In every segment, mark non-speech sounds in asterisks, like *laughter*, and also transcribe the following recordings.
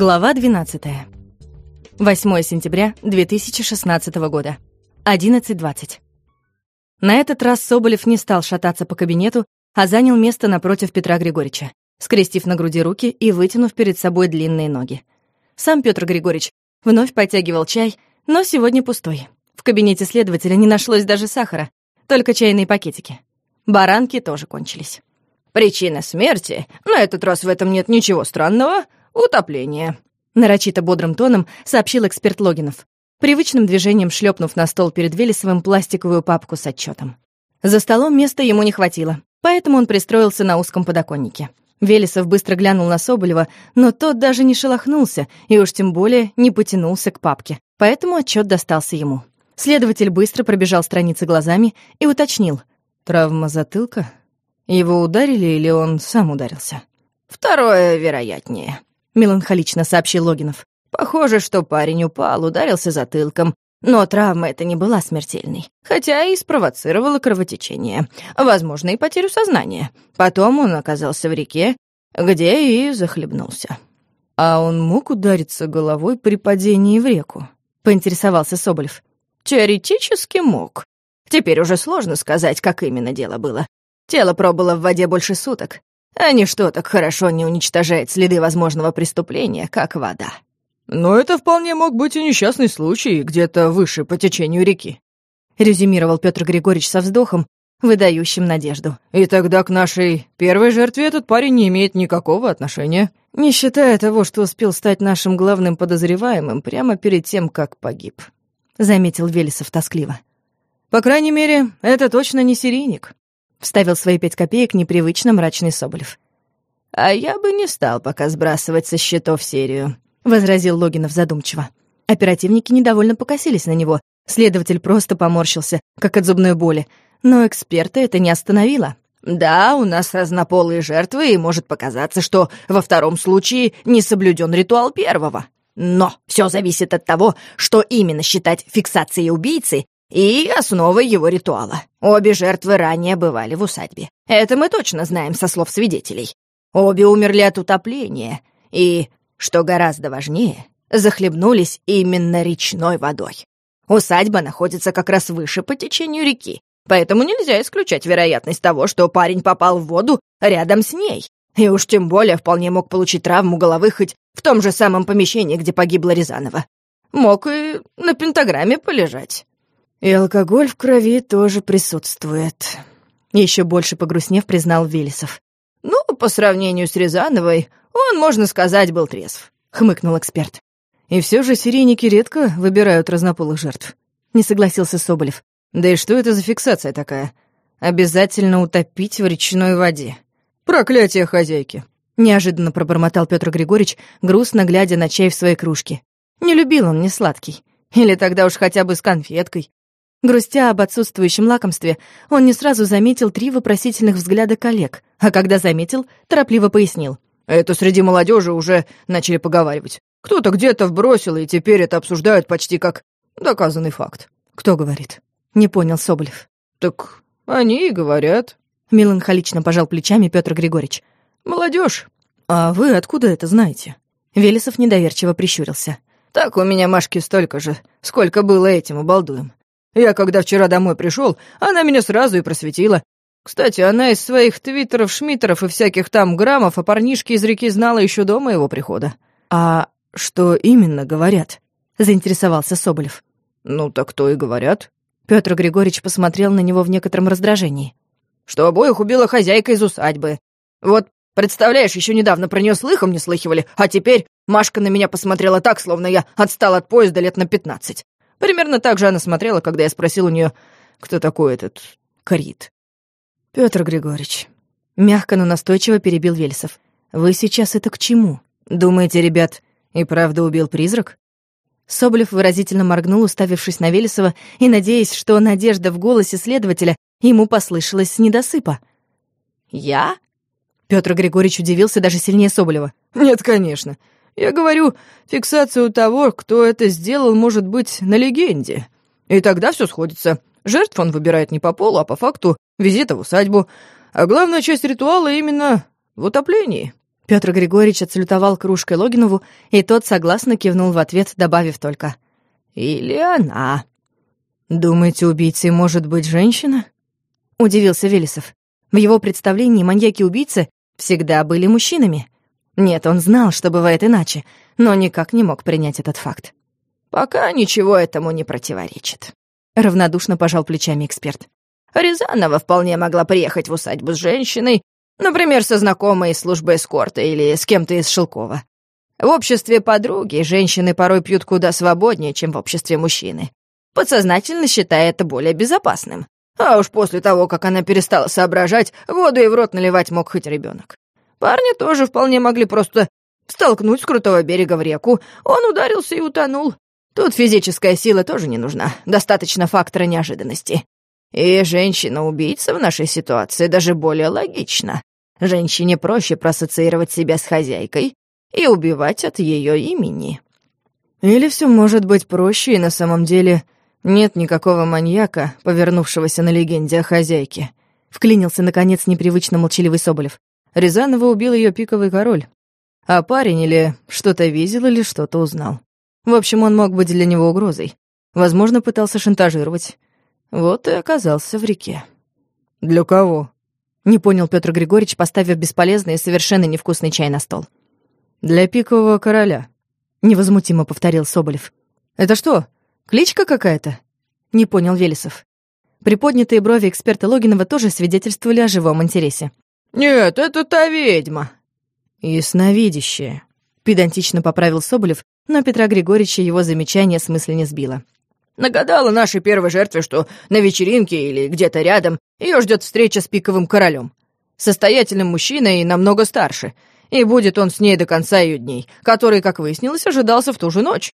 Глава 12. 8 сентября 2016 года. 11.20. На этот раз Соболев не стал шататься по кабинету, а занял место напротив Петра Григорьевича, скрестив на груди руки и вытянув перед собой длинные ноги. Сам Петр Григорьевич вновь подтягивал чай, но сегодня пустой. В кабинете следователя не нашлось даже сахара, только чайные пакетики. Баранки тоже кончились. Причина смерти, на этот раз в этом нет ничего странного, утопление. Нарочито бодрым тоном сообщил эксперт Логинов, привычным движением шлепнув на стол перед Велесовым пластиковую папку с отчетом. За столом места ему не хватило, поэтому он пристроился на узком подоконнике. Велесов быстро глянул на Соболева, но тот даже не шелохнулся и уж тем более не потянулся к папке, поэтому отчет достался ему. Следователь быстро пробежал страницы глазами и уточнил. «Травма затылка?» Его ударили или он сам ударился? Второе вероятнее, меланхолично сообщил Логинов. Похоже, что парень упал, ударился затылком, но травма эта не была смертельной, хотя и спровоцировала кровотечение, возможно, и потерю сознания. Потом он оказался в реке, где и захлебнулся. А он мог удариться головой при падении в реку? Поинтересовался Соболев. Теоретически мог. Теперь уже сложно сказать, как именно дело было. Тело пробыло в воде больше суток, а ничто так хорошо не уничтожает следы возможного преступления, как вода. Но это вполне мог быть и несчастный случай где-то выше по течению реки. Резюмировал Петр Григорьевич со вздохом, выдающим надежду. И тогда к нашей первой жертве этот парень не имеет никакого отношения, не считая того, что успел стать нашим главным подозреваемым прямо перед тем, как погиб. Заметил Велесов тоскливо. По крайней мере, это точно не серийник. — вставил свои пять копеек непривычно мрачный Соболев. «А я бы не стал пока сбрасывать со счетов серию», — возразил Логинов задумчиво. Оперативники недовольно покосились на него. Следователь просто поморщился, как от зубной боли. Но эксперта это не остановило. «Да, у нас разнополые жертвы, и может показаться, что во втором случае не соблюден ритуал первого. Но все зависит от того, что именно считать фиксацией убийцы и основой его ритуала. Обе жертвы ранее бывали в усадьбе. Это мы точно знаем со слов свидетелей. Обе умерли от утопления и, что гораздо важнее, захлебнулись именно речной водой. Усадьба находится как раз выше по течению реки, поэтому нельзя исключать вероятность того, что парень попал в воду рядом с ней. И уж тем более вполне мог получить травму головы хоть в том же самом помещении, где погибла Рязанова. Мог и на пентаграмме полежать. И алкоголь в крови тоже присутствует. Еще больше погрустнев, признал Велесов. Ну, по сравнению с Рязановой, он, можно сказать, был трезв, хмыкнул эксперт. И все же серийники редко выбирают разнополых жертв. Не согласился Соболев. Да и что это за фиксация такая? Обязательно утопить в речной воде. Проклятие хозяйки. Неожиданно пробормотал Петр Григорьевич, грустно глядя на чай в своей кружке. Не любил он не сладкий. Или тогда уж хотя бы с конфеткой. Грустя об отсутствующем лакомстве, он не сразу заметил три вопросительных взгляда коллег, а когда заметил, торопливо пояснил. «Это среди молодежи уже начали поговаривать. Кто-то где-то вбросил, и теперь это обсуждают почти как доказанный факт». «Кто говорит?» — не понял Соболев. «Так они и говорят», — меланхолично пожал плечами Петр Григорьевич. «Молодежь». «А вы откуда это знаете?» Велесов недоверчиво прищурился. «Так у меня Машки столько же, сколько было этим обалдуем. Я когда вчера домой пришел, она меня сразу и просветила. Кстати, она из своих твиттеров, шмиттеров и всяких там граммов о парнишке из реки знала еще до моего прихода. А что именно говорят? Заинтересовался Соболев. Ну так то и говорят. Петр Григорьевич посмотрел на него в некотором раздражении. Что обоих убила хозяйка из усадьбы. Вот, представляешь, еще недавно про нее слыхом не слыхивали, а теперь Машка на меня посмотрела так, словно я отстал от поезда лет на пятнадцать. Примерно так же она смотрела, когда я спросил у нее, кто такой этот Крит. Петр Григорьевич, мягко, но настойчиво перебил Вельсов. Вы сейчас это к чему? Думаете, ребят, и правда убил призрак? Соболев выразительно моргнул, уставившись на Велесова и надеясь, что надежда в голосе следователя ему послышалась с недосыпа. «Я?» Петр Григорьевич удивился даже сильнее Соболева. «Нет, конечно. Я говорю, фиксацию того, кто это сделал, может быть на легенде. И тогда все сходится. Жертв он выбирает не по полу, а по факту визита в усадьбу. А главная часть ритуала именно в утоплении. Петр Григорьевич отсалютовал кружкой Логинову, и тот согласно кивнул в ответ, добавив только «Или она». «Думаете, убийцей может быть женщина?» — удивился Велесов. В его представлении маньяки-убийцы всегда были мужчинами. Нет, он знал, что бывает иначе, но никак не мог принять этот факт. «Пока ничего этому не противоречит», — равнодушно пожал плечами эксперт. «Рязанова вполне могла приехать в усадьбу с женщиной, Например, со знакомой из службы эскорта или с кем-то из Шелкова. В обществе подруги женщины порой пьют куда свободнее, чем в обществе мужчины. Подсознательно считая это более безопасным. А уж после того, как она перестала соображать, воду и в рот наливать мог хоть ребенок. Парни тоже вполне могли просто столкнуть с крутого берега в реку. Он ударился и утонул. Тут физическая сила тоже не нужна, достаточно фактора неожиданности. И женщина-убийца в нашей ситуации даже более логична. Женщине проще проассоциировать себя с хозяйкой и убивать от ее имени. Или все может быть проще, и на самом деле нет никакого маньяка, повернувшегося на легенде о хозяйке. Вклинился, наконец, непривычно молчаливый Соболев. Рязанова убил ее пиковый король. А парень или что-то видел, или что-то узнал. В общем, он мог быть для него угрозой. Возможно, пытался шантажировать. Вот и оказался в реке. «Для кого?» Не понял Петр Григорьевич, поставив бесполезный и совершенно невкусный чай на стол. «Для пикового короля», — невозмутимо повторил Соболев. «Это что, кличка какая-то?» — не понял Велесов. Приподнятые брови эксперта Логинова тоже свидетельствовали о живом интересе. «Нет, это та ведьма». «Ясновидящая», — педантично поправил Соболев, но Петра Григорьевича его замечание смысла не сбило. Нагадала нашей первой жертве, что на вечеринке или где-то рядом ее ждет встреча с пиковым королем. Состоятельным мужчиной и намного старше. И будет он с ней до конца ее дней, который, как выяснилось, ожидался в ту же ночь.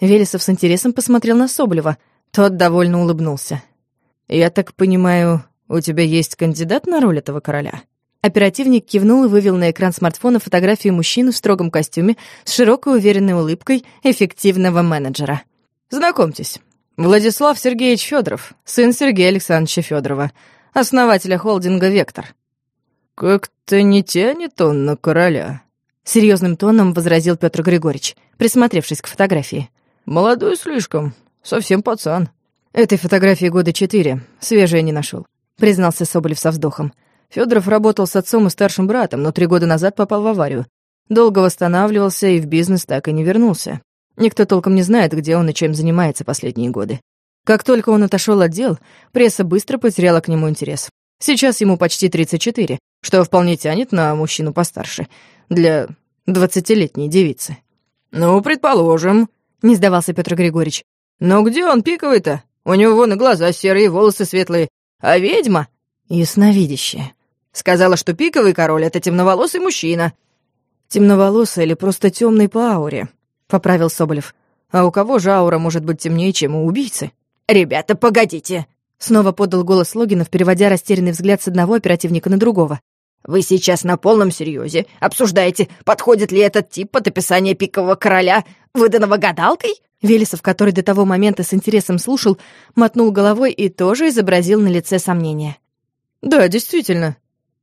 Велесов с интересом посмотрел на Соблева. Тот довольно улыбнулся. «Я так понимаю, у тебя есть кандидат на роль этого короля?» Оперативник кивнул и вывел на экран смартфона фотографию мужчины в строгом костюме с широкой уверенной улыбкой эффективного менеджера. «Знакомьтесь, Владислав Сергеевич Федоров, сын Сергея Александровича Федорова, основателя холдинга «Вектор». «Как-то не тянет он на короля», — серьезным тоном возразил Петр Григорьевич, присмотревшись к фотографии. «Молодой слишком, совсем пацан». «Этой фотографии года четыре, свежая не нашел, признался Соболев со вздохом. Федоров работал с отцом и старшим братом, но три года назад попал в аварию. Долго восстанавливался и в бизнес так и не вернулся. Никто толком не знает, где он и чем занимается последние годы. Как только он отошел от дел, пресса быстро потеряла к нему интерес. Сейчас ему почти 34, что вполне тянет на мужчину постарше, для двадцатилетней девицы. «Ну, предположим», — не сдавался Петр Григорьевич. «Но где он пиковый-то? У него вон и глаза серые, волосы светлые. А ведьма?» «Ясновидящая». Сказала, что пиковый король — это темноволосый мужчина. Темноволосый или просто темный по ауре, — поправил Соболев. «А у кого же аура может быть темнее, чем у убийцы?» «Ребята, погодите!» Снова подал голос Логинов, переводя растерянный взгляд с одного оперативника на другого. «Вы сейчас на полном серьезе обсуждаете, подходит ли этот тип под описание пикового короля, выданного гадалкой?» Велесов, который до того момента с интересом слушал, мотнул головой и тоже изобразил на лице сомнение. «Да, действительно.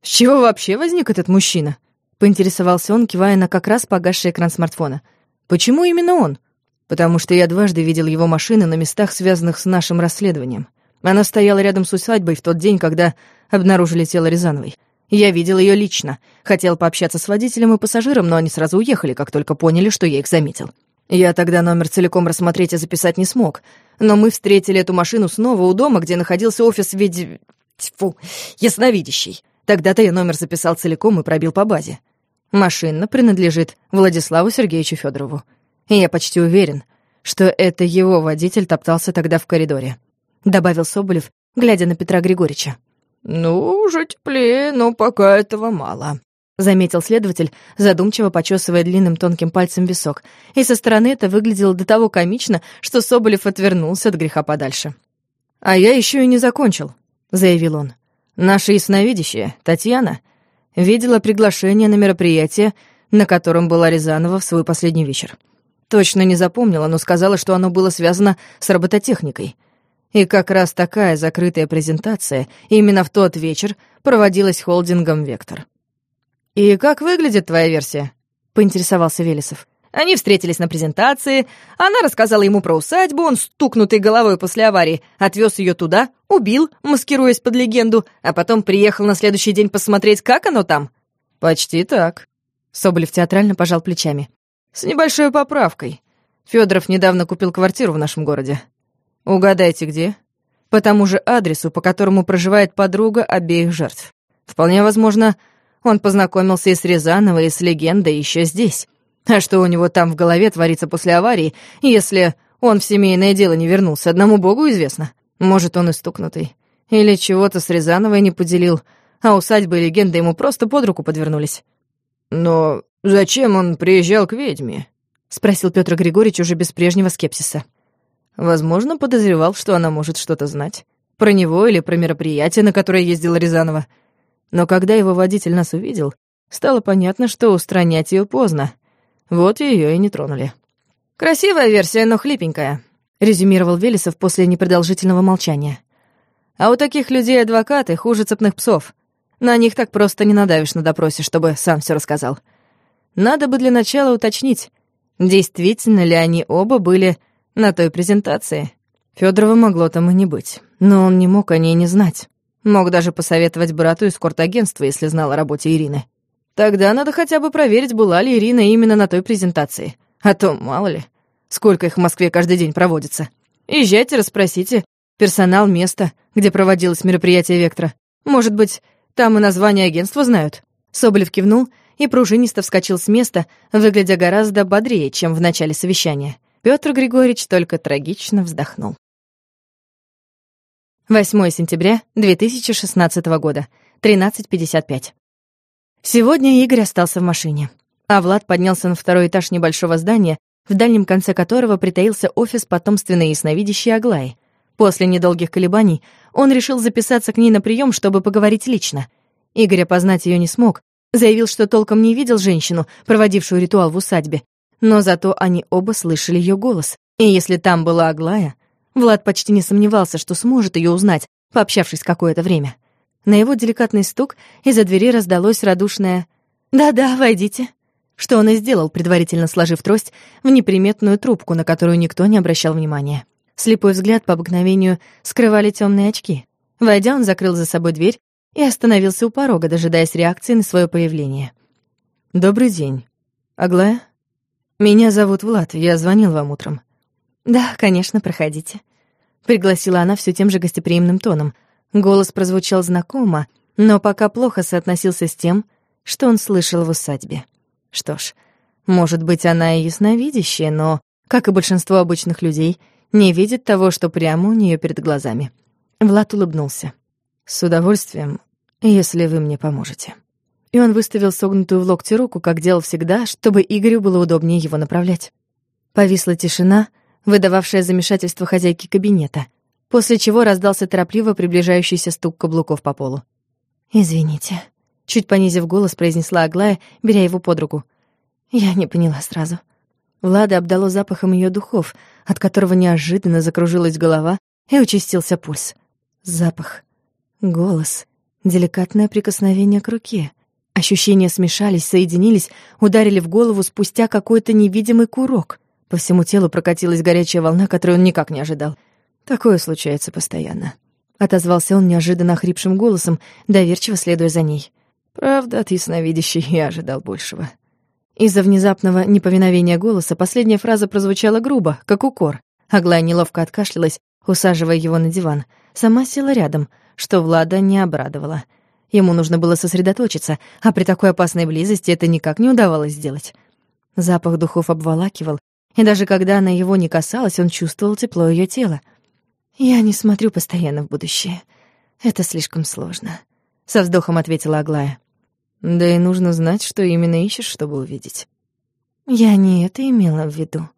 С чего вообще возник этот мужчина?» — поинтересовался он, кивая на как раз погасший экран смартфона. Почему именно он? Потому что я дважды видел его машины на местах, связанных с нашим расследованием. Она стояла рядом с усадьбой в тот день, когда обнаружили тело Рязановой. Я видел ее лично. Хотел пообщаться с водителем и пассажиром, но они сразу уехали, как только поняли, что я их заметил. Я тогда номер целиком рассмотреть и записать не смог. Но мы встретили эту машину снова у дома, где находился офис ведь... Тьфу, ясновидящий. Тогда-то я номер записал целиком и пробил по базе. Машина принадлежит Владиславу Сергеевичу Федорову. И я почти уверен, что это его водитель топтался тогда в коридоре», — добавил Соболев, глядя на Петра Григорьевича. «Ну, уже теплее, но пока этого мало», — заметил следователь, задумчиво почесывая длинным тонким пальцем висок. И со стороны это выглядело до того комично, что Соболев отвернулся от греха подальше. «А я еще и не закончил», — заявил он. «Наша ясновидящая, Татьяна, Видела приглашение на мероприятие, на котором была Рязанова в свой последний вечер. Точно не запомнила, но сказала, что оно было связано с робототехникой. И как раз такая закрытая презентация именно в тот вечер проводилась холдингом «Вектор». «И как выглядит твоя версия?» — поинтересовался Велесов. Они встретились на презентации, она рассказала ему про усадьбу, он, стукнутый головой после аварии, отвез ее туда, убил, маскируясь под легенду, а потом приехал на следующий день посмотреть, как оно там. «Почти так», — Соболев театрально пожал плечами. «С небольшой поправкой. Федоров недавно купил квартиру в нашем городе. Угадайте, где? По тому же адресу, по которому проживает подруга обеих жертв. Вполне возможно, он познакомился и с Рязановой, и с легендой еще здесь. А что у него там в голове творится после аварии, если он в семейное дело не вернулся, одному богу известно. Может, он и стукнутый. Или чего-то с Рязановой не поделил, а усадьба и легенда ему просто под руку подвернулись. «Но зачем он приезжал к ведьме?» — спросил Петр Григорьевич уже без прежнего скепсиса. Возможно, подозревал, что она может что-то знать. Про него или про мероприятие, на которое ездила Рязанова. Но когда его водитель нас увидел, стало понятно, что устранять ее поздно — вот ее и не тронули. «Красивая версия, но хлипенькая», — резюмировал Велесов после непродолжительного молчания. «А у таких людей адвокаты хуже цепных псов. На них так просто не надавишь на допросе, чтобы сам все рассказал. Надо бы для начала уточнить, действительно ли они оба были на той презентации. Федорова могло там и не быть, но он не мог о ней не знать. Мог даже посоветовать брату из кортагентства, если знал о работе Ирины. Тогда надо хотя бы проверить, была ли Ирина именно на той презентации. А то, мало ли, сколько их в Москве каждый день проводится. Езжайте, расспросите. Персонал места, где проводилось мероприятие Вектора. Может быть, там и название агентства знают?» Соболев кивнул и пружинисто вскочил с места, выглядя гораздо бодрее, чем в начале совещания. Петр Григорьевич только трагично вздохнул. 8 сентября 2016 года, 13.55. Сегодня Игорь остался в машине, а Влад поднялся на второй этаж небольшого здания, в дальнем конце которого притаился офис потомственной ясновидящей Аглаи. После недолгих колебаний он решил записаться к ней на прием, чтобы поговорить лично. Игорь опознать ее не смог, заявил, что толком не видел женщину, проводившую ритуал в усадьбе, но зато они оба слышали ее голос. И если там была Аглая, Влад почти не сомневался, что сможет ее узнать, пообщавшись какое-то время. На его деликатный стук из-за двери раздалось радушное «Да-да, войдите», что он и сделал, предварительно сложив трость в неприметную трубку, на которую никто не обращал внимания. Слепой взгляд по обыкновению скрывали темные очки. Войдя, он закрыл за собой дверь и остановился у порога, дожидаясь реакции на свое появление. «Добрый день. Аглая? Меня зовут Влад, я звонил вам утром». «Да, конечно, проходите», — пригласила она все тем же гостеприимным тоном — Голос прозвучал знакомо, но пока плохо соотносился с тем, что он слышал в усадьбе. Что ж, может быть, она и ясновидящая, но, как и большинство обычных людей, не видит того, что прямо у нее перед глазами. Влад улыбнулся. «С удовольствием, если вы мне поможете». И он выставил согнутую в локте руку, как делал всегда, чтобы Игорю было удобнее его направлять. Повисла тишина, выдававшая замешательство хозяйки кабинета после чего раздался торопливо приближающийся стук каблуков по полу. «Извините», — чуть понизив голос, произнесла Аглая, беря его под руку. «Я не поняла сразу». Влада обдало запахом ее духов, от которого неожиданно закружилась голова и участился пульс. Запах, голос, деликатное прикосновение к руке. Ощущения смешались, соединились, ударили в голову спустя какой-то невидимый курок. По всему телу прокатилась горячая волна, которую он никак не ожидал. Такое случается постоянно. Отозвался он неожиданно хрипшим голосом, доверчиво следуя за ней. Правда, от ясновидящей я ожидал большего. Из-за внезапного неповиновения голоса последняя фраза прозвучала грубо, как укор. Аглая неловко откашлялась, усаживая его на диван. Сама села рядом, что Влада не обрадовала. Ему нужно было сосредоточиться, а при такой опасной близости это никак не удавалось сделать. Запах духов обволакивал, и даже когда она его не касалась, он чувствовал тепло ее тела. «Я не смотрю постоянно в будущее. Это слишком сложно», — со вздохом ответила Аглая. «Да и нужно знать, что именно ищешь, чтобы увидеть». «Я не это имела в виду».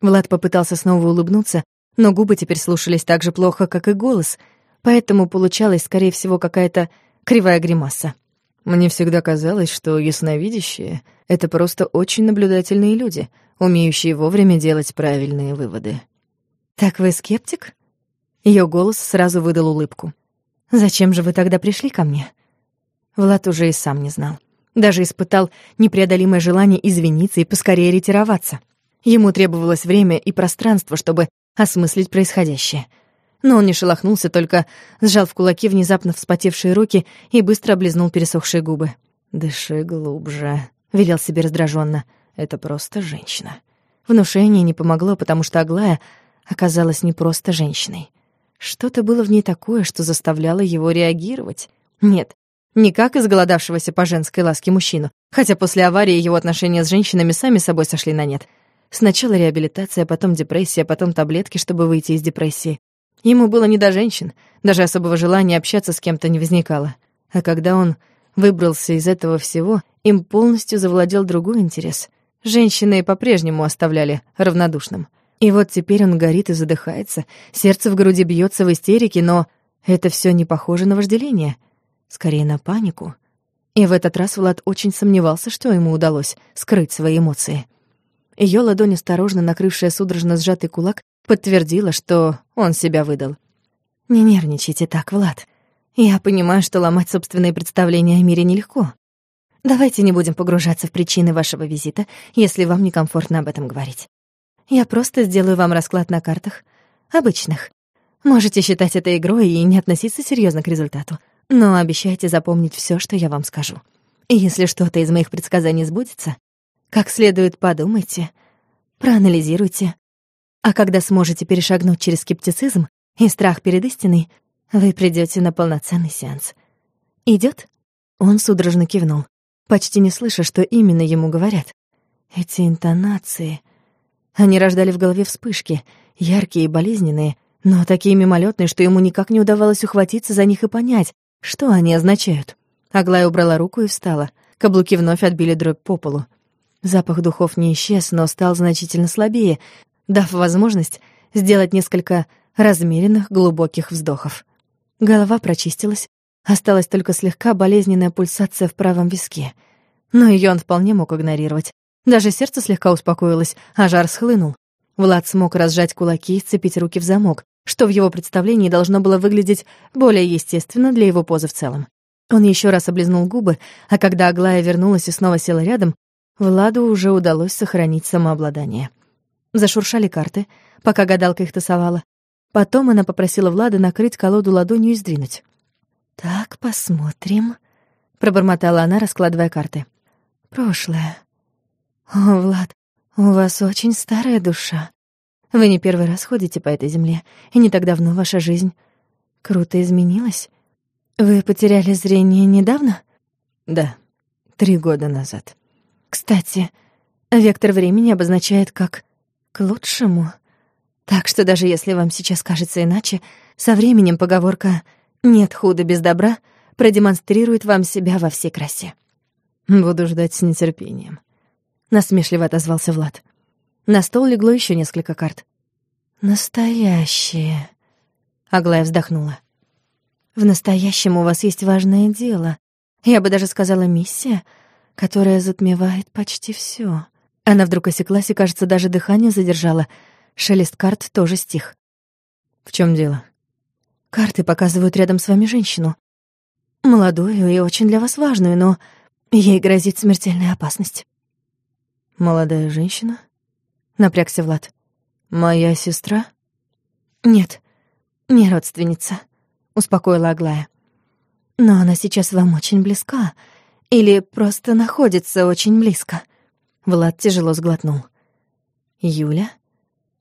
Влад попытался снова улыбнуться, но губы теперь слушались так же плохо, как и голос, поэтому получалась, скорее всего, какая-то кривая гримаса. Мне всегда казалось, что ясновидящие — это просто очень наблюдательные люди, умеющие вовремя делать правильные выводы. «Так вы скептик?» Ее голос сразу выдал улыбку. «Зачем же вы тогда пришли ко мне?» Влад уже и сам не знал. Даже испытал непреодолимое желание извиниться и поскорее ретироваться. Ему требовалось время и пространство, чтобы осмыслить происходящее. Но он не шелохнулся, только сжал в кулаки внезапно вспотевшие руки и быстро облизнул пересохшие губы. «Дыши глубже», — велел себе раздраженно. «Это просто женщина». Внушение не помогло, потому что Аглая оказалась не просто женщиной. Что-то было в ней такое, что заставляло его реагировать. Нет, не как изголодавшегося по женской ласке мужчину, хотя после аварии его отношения с женщинами сами собой сошли на нет. Сначала реабилитация, потом депрессия, потом таблетки, чтобы выйти из депрессии. Ему было не до женщин, даже особого желания общаться с кем-то не возникало. А когда он выбрался из этого всего, им полностью завладел другой интерес. Женщины по-прежнему оставляли равнодушным. И вот теперь он горит и задыхается, сердце в груди бьется в истерике, но это все не похоже на вожделение, скорее на панику. И в этот раз Влад очень сомневался, что ему удалось скрыть свои эмоции. Ее ладонь, осторожно накрывшая судорожно сжатый кулак, подтвердила, что он себя выдал. «Не нервничайте так, Влад. Я понимаю, что ломать собственные представления о мире нелегко. Давайте не будем погружаться в причины вашего визита, если вам некомфортно об этом говорить. Я просто сделаю вам расклад на картах. Обычных. Можете считать это игрой и не относиться серьезно к результату. Но обещайте запомнить все, что я вам скажу. И если что-то из моих предсказаний сбудется, как следует подумайте, проанализируйте. А когда сможете перешагнуть через скептицизм и страх перед истиной, вы придете на полноценный сеанс. Идет? Он судорожно кивнул, почти не слыша, что именно ему говорят. Эти интонации... Они рождали в голове вспышки, яркие и болезненные, но такие мимолетные, что ему никак не удавалось ухватиться за них и понять, что они означают. Аглая убрала руку и встала. Каблуки вновь отбили дробь по полу. Запах духов не исчез, но стал значительно слабее, дав возможность сделать несколько размеренных глубоких вздохов. Голова прочистилась, осталась только слегка болезненная пульсация в правом виске. Но ее он вполне мог игнорировать. Даже сердце слегка успокоилось, а жар схлынул. Влад смог разжать кулаки и сцепить руки в замок, что в его представлении должно было выглядеть более естественно для его позы в целом. Он еще раз облизнул губы, а когда Аглая вернулась и снова села рядом, Владу уже удалось сохранить самообладание. Зашуршали карты, пока гадалка их тасовала. Потом она попросила Влада накрыть колоду ладонью и сдвинуть. «Так, посмотрим», — пробормотала она, раскладывая карты. «Прошлое. О, Влад, у вас очень старая душа. Вы не первый раз ходите по этой земле, и не так давно ваша жизнь круто изменилась. Вы потеряли зрение недавно?» «Да, три года назад». Кстати, вектор времени обозначает как «к лучшему». Так что даже если вам сейчас кажется иначе, со временем поговорка «нет худа без добра» продемонстрирует вам себя во всей красе. «Буду ждать с нетерпением», — насмешливо отозвался Влад. На стол легло еще несколько карт. «Настоящее», — Аглая вздохнула. «В настоящем у вас есть важное дело. Я бы даже сказала миссия — которая затмевает почти все. Она вдруг осеклась и, кажется, даже дыхание задержала. Шелест карт тоже стих. «В чем дело?» «Карты показывают рядом с вами женщину. Молодую и очень для вас важную, но ей грозит смертельная опасность». «Молодая женщина?» — напрягся Влад. «Моя сестра?» «Нет, не родственница», — успокоила Аглая. «Но она сейчас вам очень близка, или просто находится очень близко. Влад тяжело сглотнул. Юля?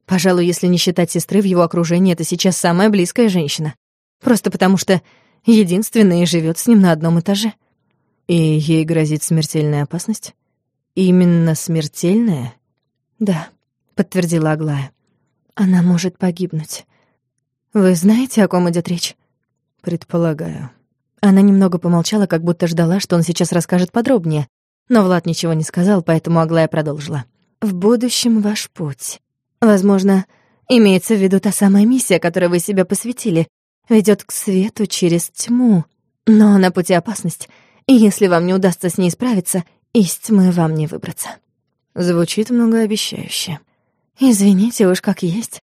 Пожалуй, если не считать сестры в его окружении, это сейчас самая близкая женщина. Просто потому что единственная и живет с ним на одном этаже. И ей грозит смертельная опасность? Именно смертельная? Да, подтвердила Аглая. Она может погибнуть. Вы знаете, о ком идет речь? Предполагаю. Она немного помолчала, как будто ждала, что он сейчас расскажет подробнее. Но Влад ничего не сказал, поэтому Аглая продолжила. «В будущем ваш путь. Возможно, имеется в виду та самая миссия, которой вы себя посвятили, ведет к свету через тьму. Но на пути опасность, и если вам не удастся с ней справиться, из тьмы вам не выбраться». Звучит многообещающе. «Извините уж, как есть.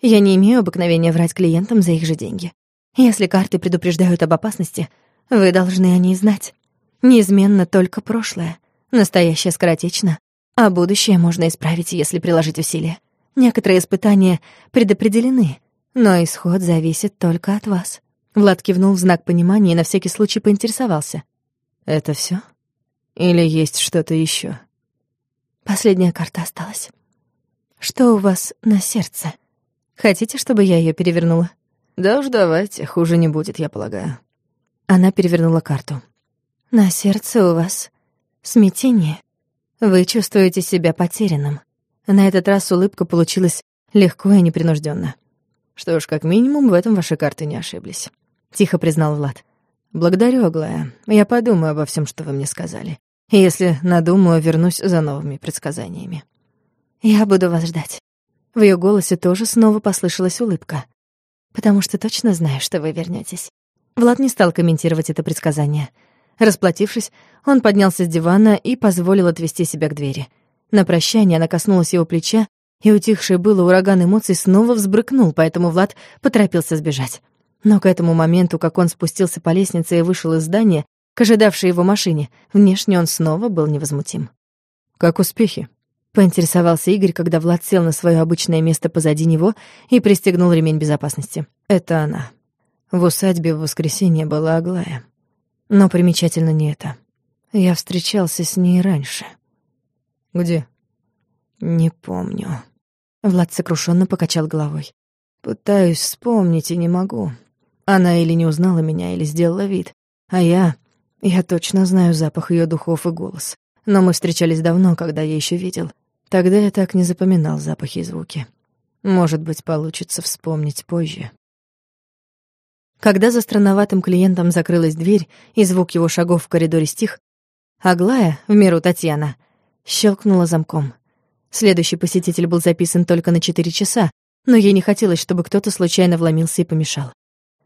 Я не имею обыкновения врать клиентам за их же деньги. Если карты предупреждают об опасности, вы должны о ней знать. Неизменно только прошлое. Настоящее скоротечно, а будущее можно исправить, если приложить усилия. Некоторые испытания предопределены, но исход зависит только от вас. Влад кивнул в знак понимания и на всякий случай поинтересовался. «Это все? Или есть что-то еще? Последняя карта осталась. Что у вас на сердце? Хотите, чтобы я ее перевернула? Да уж давайте, хуже не будет, я полагаю. Она перевернула карту. На сердце у вас смятение. Вы чувствуете себя потерянным. На этот раз улыбка получилась легко и непринужденно. Что ж, как минимум, в этом ваши карты не ошиблись. Тихо признал Влад. Благодарю, Аглая. Я подумаю обо всем, что вы мне сказали. Если надумаю, вернусь за новыми предсказаниями. Я буду вас ждать. В ее голосе тоже снова послышалась улыбка. Потому что точно знаю, что вы вернетесь. Влад не стал комментировать это предсказание. Расплатившись, он поднялся с дивана и позволил отвести себя к двери. На прощание она коснулась его плеча, и утихший было ураган эмоций снова взбрыкнул, поэтому Влад поторопился сбежать. Но к этому моменту, как он спустился по лестнице и вышел из здания, к ожидавшей его машине, внешне он снова был невозмутим. «Как успехи?» — поинтересовался Игорь, когда Влад сел на свое обычное место позади него и пристегнул ремень безопасности. «Это она. В усадьбе в воскресенье была Аглая. Но примечательно не это. Я встречался с ней раньше. Где? Не помню. Влад сокрушенно покачал головой. Пытаюсь вспомнить и не могу. Она или не узнала меня, или сделала вид. А я... Я точно знаю запах ее духов и голос. Но мы встречались давно, когда я еще видел. Тогда я так не запоминал запахи и звуки. Может быть, получится вспомнить позже. Когда за странноватым клиентом закрылась дверь и звук его шагов в коридоре стих, Аглая, в меру Татьяна, щелкнула замком. Следующий посетитель был записан только на четыре часа, но ей не хотелось, чтобы кто-то случайно вломился и помешал.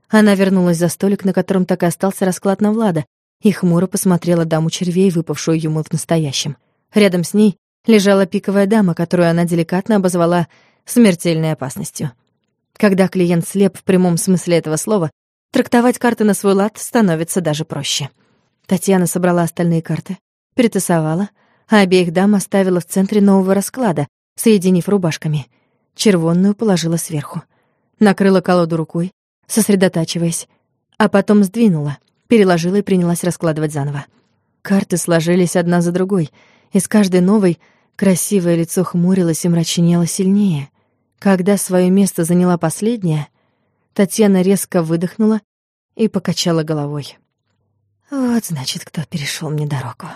Она вернулась за столик, на котором так и остался расклад на Влада, и хмуро посмотрела даму червей, выпавшую ему в настоящем. Рядом с ней лежала пиковая дама, которую она деликатно обозвала смертельной опасностью. Когда клиент слеп в прямом смысле этого слова, Трактовать карты на свой лад становится даже проще. Татьяна собрала остальные карты, перетасовала, а обеих дам оставила в центре нового расклада, соединив рубашками. Червонную положила сверху. Накрыла колоду рукой, сосредотачиваясь, а потом сдвинула, переложила и принялась раскладывать заново. Карты сложились одна за другой, и с каждой новой красивое лицо хмурилось и мрачнело сильнее. Когда свое место заняла последняя, Татьяна резко выдохнула и покачала головой. Вот, значит, кто перешел мне дорогу.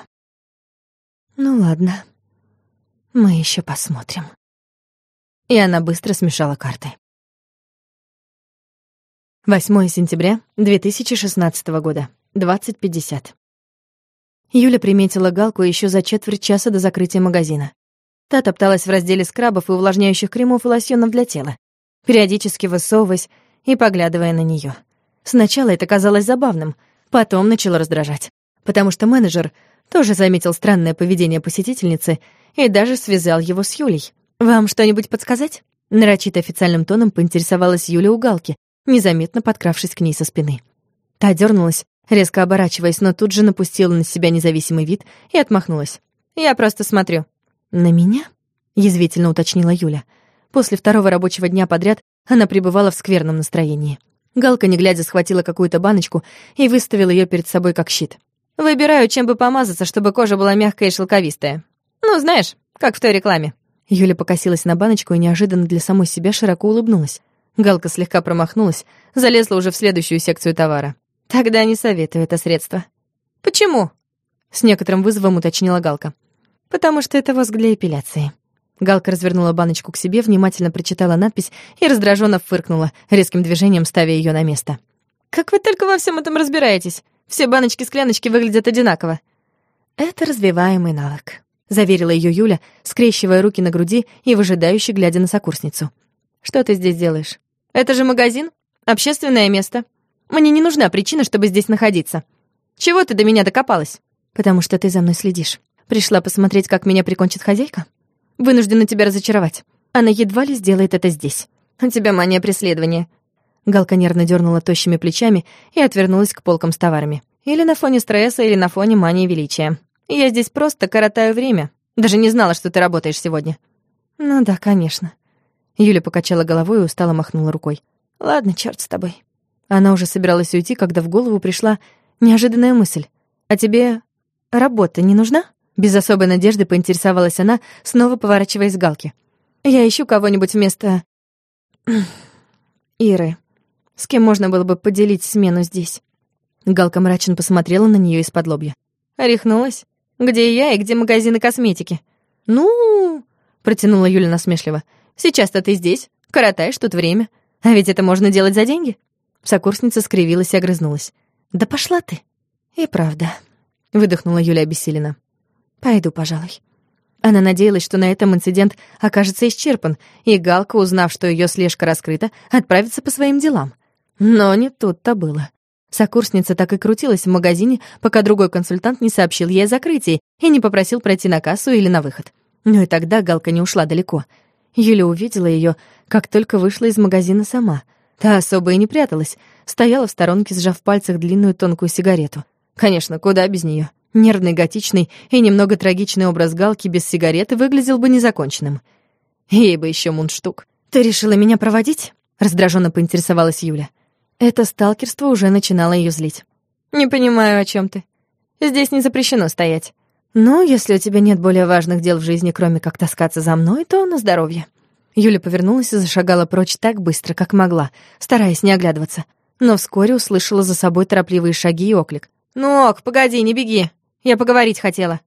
Ну ладно, мы еще посмотрим. И она быстро смешала карты. 8 сентября 2016 года, 20.50. Юля приметила Галку еще за четверть часа до закрытия магазина. Та топталась в разделе скрабов и увлажняющих кремов и лосьонов для тела, периодически высовываясь и поглядывая на нее. Сначала это казалось забавным, потом начало раздражать, потому что менеджер тоже заметил странное поведение посетительницы и даже связал его с Юлей. «Вам что-нибудь подсказать?» Нарочито официальным тоном поинтересовалась Юля у Галки, незаметно подкравшись к ней со спины. Та дернулась, резко оборачиваясь, но тут же напустила на себя независимый вид и отмахнулась. «Я просто смотрю». «На меня?» — язвительно уточнила Юля. После второго рабочего дня подряд она пребывала в скверном настроении. Галка, не глядя, схватила какую-то баночку и выставила ее перед собой как щит. «Выбираю, чем бы помазаться, чтобы кожа была мягкая и шелковистая. Ну, знаешь, как в той рекламе». Юля покосилась на баночку и неожиданно для самой себя широко улыбнулась. Галка слегка промахнулась, залезла уже в следующую секцию товара. «Тогда не советую это средство». «Почему?» — с некоторым вызовом уточнила Галка. «Потому что это воск для эпиляции». Галка развернула баночку к себе, внимательно прочитала надпись и раздраженно фыркнула, резким движением ставя ее на место. «Как вы только во всем этом разбираетесь? Все баночки-скляночки выглядят одинаково». «Это развиваемый навык», — заверила ее Юля, скрещивая руки на груди и выжидающе глядя на сокурсницу. «Что ты здесь делаешь? Это же магазин, общественное место. Мне не нужна причина, чтобы здесь находиться. Чего ты до меня докопалась?» «Потому что ты за мной следишь. Пришла посмотреть, как меня прикончит хозяйка?» Вынуждена тебя разочаровать. Она едва ли сделает это здесь. У тебя мания преследования». Галка нервно дернула тощими плечами и отвернулась к полкам с товарами. Или на фоне стресса, или на фоне мании величия. Я здесь просто коротаю время. Даже не знала, что ты работаешь сегодня». «Ну да, конечно». Юля покачала головой и устало махнула рукой. «Ладно, черт с тобой». Она уже собиралась уйти, когда в голову пришла неожиданная мысль. «А тебе работа не нужна?» Без особой надежды поинтересовалась она, снова поворачиваясь к Галке. «Я ищу кого-нибудь вместо... *clears throat* Иры. С кем можно было бы поделить смену здесь?» Галка мрачно посмотрела на нее из-под лобья. «Рехнулась? Где я и где магазины косметики?» «Ну...» — протянула Юля насмешливо. «Сейчас-то ты здесь, коротаешь тут время. А ведь это можно делать за деньги?» Сокурсница скривилась и огрызнулась. «Да пошла ты!» «И правда», — выдохнула Юля обессиленно. «Пойду, пожалуй». Она надеялась, что на этом инцидент окажется исчерпан, и Галка, узнав, что ее слежка раскрыта, отправится по своим делам. Но не тут-то было. Сокурсница так и крутилась в магазине, пока другой консультант не сообщил ей о закрытии и не попросил пройти на кассу или на выход. Но и тогда Галка не ушла далеко. Юля увидела ее, как только вышла из магазина сама. Та особо и не пряталась, стояла в сторонке, сжав в пальцах длинную тонкую сигарету. Конечно, куда без нее. Нервный, готичный и немного трагичный образ Галки без сигареты выглядел бы незаконченным. Ей бы еще мундштук. «Ты решила меня проводить?» — раздраженно поинтересовалась Юля. Это сталкерство уже начинало ее злить. «Не понимаю, о чем ты. Здесь не запрещено стоять. Ну, если у тебя нет более важных дел в жизни, кроме как таскаться за мной, то на здоровье». Юля повернулась и зашагала прочь так быстро, как могла, стараясь не оглядываться. Но вскоре услышала за собой торопливые шаги и оклик. «Ну ок, погоди, не беги. Я поговорить хотела».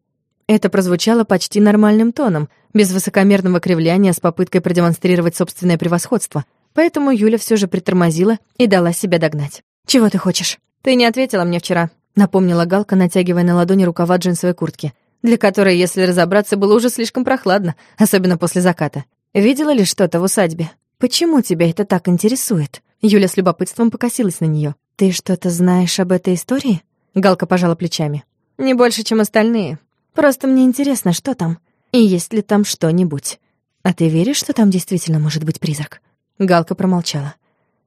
Это прозвучало почти нормальным тоном, без высокомерного кривляния с попыткой продемонстрировать собственное превосходство. Поэтому Юля все же притормозила и дала себя догнать. «Чего ты хочешь?» «Ты не ответила мне вчера», — напомнила Галка, натягивая на ладони рукава джинсовой куртки, для которой, если разобраться, было уже слишком прохладно, особенно после заката. «Видела ли что-то в усадьбе? Почему тебя это так интересует?» Юля с любопытством покосилась на нее. «Ты что-то знаешь об этой истории?» Галка пожала плечами. Не больше, чем остальные. Просто мне интересно, что там. И есть ли там что-нибудь. А ты веришь, что там действительно может быть призрак? Галка промолчала.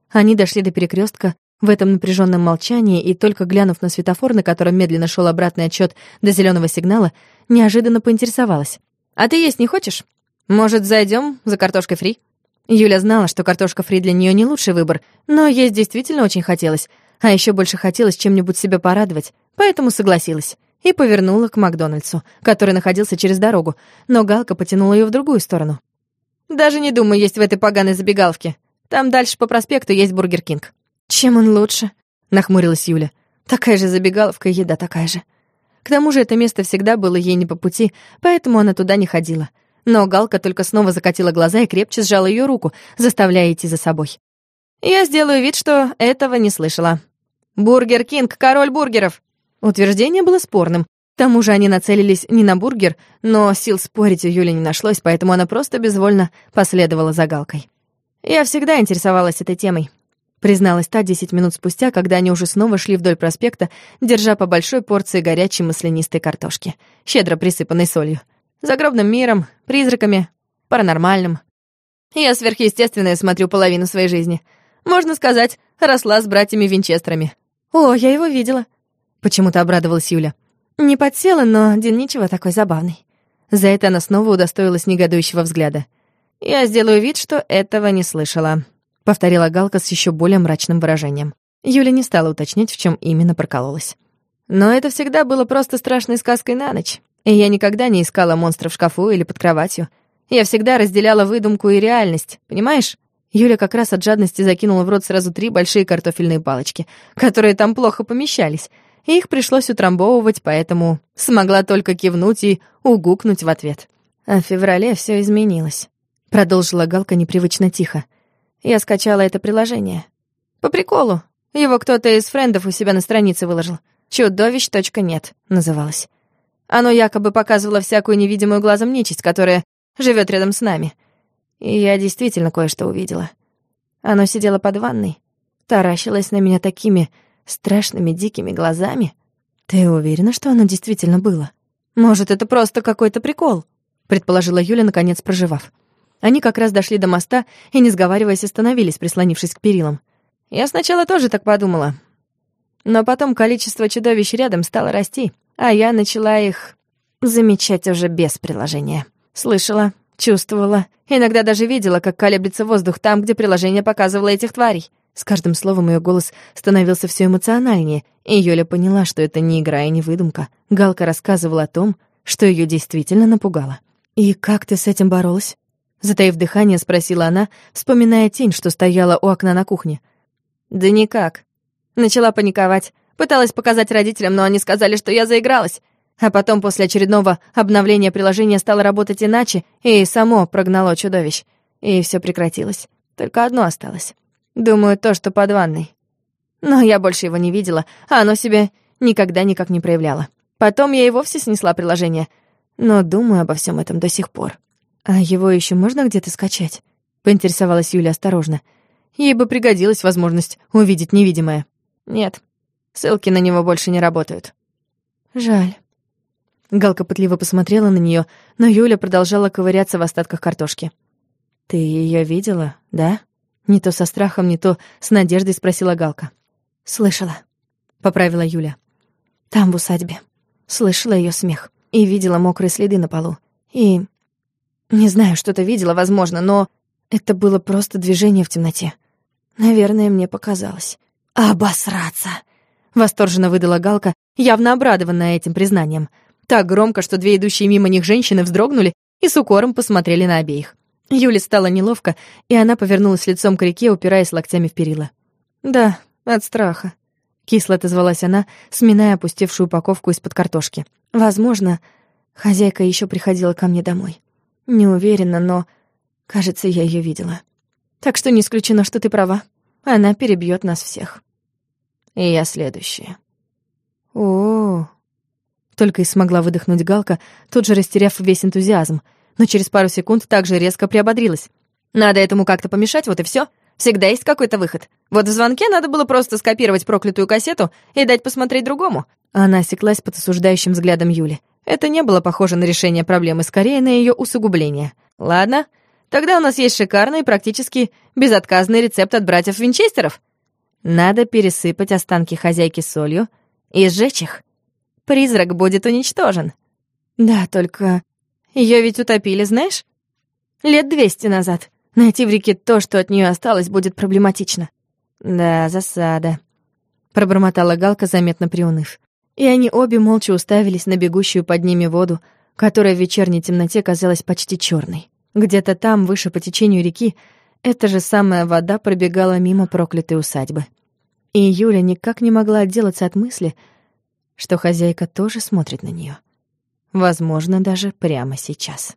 Они дошли до перекрестка в этом напряженном молчании, и только глянув на светофор, на котором медленно шел обратный отчет до зеленого сигнала, неожиданно поинтересовалась. «А ты есть не хочешь? Может, зайдем за картошкой фри?» Юля знала, что картошка фри для нее не лучший выбор, но есть действительно очень хотелось, а еще больше хотелось чем-нибудь себя порадовать, поэтому согласилась и повернула к Макдональдсу, который находился через дорогу, но Галка потянула ее в другую сторону. «Даже не думай есть в этой поганой забегаловке. Там дальше по проспекту есть Бургер Кинг». «Чем он лучше?» — нахмурилась Юля. «Такая же забегаловка и еда такая же». К тому же это место всегда было ей не по пути, поэтому она туда не ходила. Но Галка только снова закатила глаза и крепче сжала ее руку, заставляя идти за собой. «Я сделаю вид, что этого не слышала. Бургер Кинг — король бургеров!» Утверждение было спорным. К тому же они нацелились не на бургер, но сил спорить у Юли не нашлось, поэтому она просто безвольно последовала за Галкой. «Я всегда интересовалась этой темой», — призналась та десять минут спустя, когда они уже снова шли вдоль проспекта, держа по большой порции горячей маслянистой картошки, щедро присыпанной солью. Загробным миром, призраками, паранормальным. Я сверхъестественное смотрю половину своей жизни. Можно сказать, росла с братьями Винчестерами. О, я его видела. Почему-то обрадовалась Юля. Не подсела, но Дин ничего такой забавный. За это она снова удостоилась негодующего взгляда. «Я сделаю вид, что этого не слышала», — повторила Галка с еще более мрачным выражением. Юля не стала уточнять, в чем именно прокололась. Но это всегда было просто страшной сказкой на ночь. И я никогда не искала монстра в шкафу или под кроватью. Я всегда разделяла выдумку и реальность, понимаешь? Юля как раз от жадности закинула в рот сразу три большие картофельные палочки, которые там плохо помещались, и их пришлось утрамбовывать, поэтому смогла только кивнуть и угукнуть в ответ. А в феврале все изменилось. Продолжила Галка непривычно тихо. Я скачала это приложение. По приколу. Его кто-то из френдов у себя на странице выложил. «Чудовищ.нет» называлось. Оно якобы показывало всякую невидимую глазом нечисть, которая живет рядом с нами. И я действительно кое-что увидела. Оно сидело под ванной, таращилось на меня такими страшными дикими глазами. Ты уверена, что оно действительно было? Может, это просто какой-то прикол? Предположила Юля, наконец проживав. Они как раз дошли до моста и, не сговариваясь, остановились, прислонившись к перилам. Я сначала тоже так подумала. Но потом количество чудовищ рядом стало расти, а я начала их замечать уже без приложения. Слышала, чувствовала, иногда даже видела, как колеблется воздух там, где приложение показывало этих тварей. С каждым словом ее голос становился все эмоциональнее, и Юля поняла, что это не игра и не выдумка. Галка рассказывала о том, что ее действительно напугало. «И как ты с этим боролась?» Затаив дыхание, спросила она, вспоминая тень, что стояла у окна на кухне. «Да никак. Начала паниковать. Пыталась показать родителям, но они сказали, что я заигралась. А потом, после очередного обновления приложения стало работать иначе, и само прогнало чудовищ. И все прекратилось. Только одно осталось. Думаю, то, что под ванной. Но я больше его не видела, а оно себя никогда никак не проявляло. Потом я и вовсе снесла приложение. Но думаю обо всем этом до сих пор. «А его еще можно где-то скачать?» — поинтересовалась Юля осторожно. Ей бы пригодилась возможность увидеть невидимое. «Нет, ссылки на него больше не работают». «Жаль». Галка пытливо посмотрела на нее, но Юля продолжала ковыряться в остатках картошки. «Ты ее видела, да?» Не то со страхом, не то с надеждой спросила Галка. «Слышала», — поправила Юля. «Там, в усадьбе. Слышала ее смех и видела мокрые следы на полу. И не знаю, что-то видела, возможно, но это было просто движение в темноте. Наверное, мне показалось. «Обосраться!» — восторженно выдала Галка, явно обрадованная этим признанием. Так громко, что две идущие мимо них женщины вздрогнули и с укором посмотрели на обеих. Юле стало неловко, и она повернулась лицом к реке, упираясь локтями в перила. «Да, от страха», — кисло отозвалась она, сминая опустевшую упаковку из-под картошки. «Возможно, хозяйка еще приходила ко мне домой». Не уверена, но, кажется, я ее видела. Так что не исключено, что ты права. Она перебьет нас всех. И я следующая. О, -о, -о. только и смогла выдохнуть Галка, тут же растеряв весь энтузиазм, но через пару секунд также резко приободрилась. Надо этому как-то помешать, вот и все. Всегда есть какой-то выход. Вот в звонке надо было просто скопировать проклятую кассету и дать посмотреть другому. Она осеклась под осуждающим взглядом Юли. Это не было похоже на решение проблемы, скорее на ее усугубление. Ладно, тогда у нас есть шикарный практически безотказный рецепт от братьев Винчестеров. Надо пересыпать останки хозяйки солью и сжечь их. Призрак будет уничтожен. Да, только ее ведь утопили, знаешь? Лет двести назад. Найти в реке то, что от нее осталось, будет проблематично. Да, засада. Пробормотала Галка, заметно приуныв и они обе молча уставились на бегущую под ними воду, которая в вечерней темноте казалась почти черной. Где-то там, выше по течению реки, эта же самая вода пробегала мимо проклятой усадьбы. И Юля никак не могла отделаться от мысли, что хозяйка тоже смотрит на нее. Возможно, даже прямо сейчас.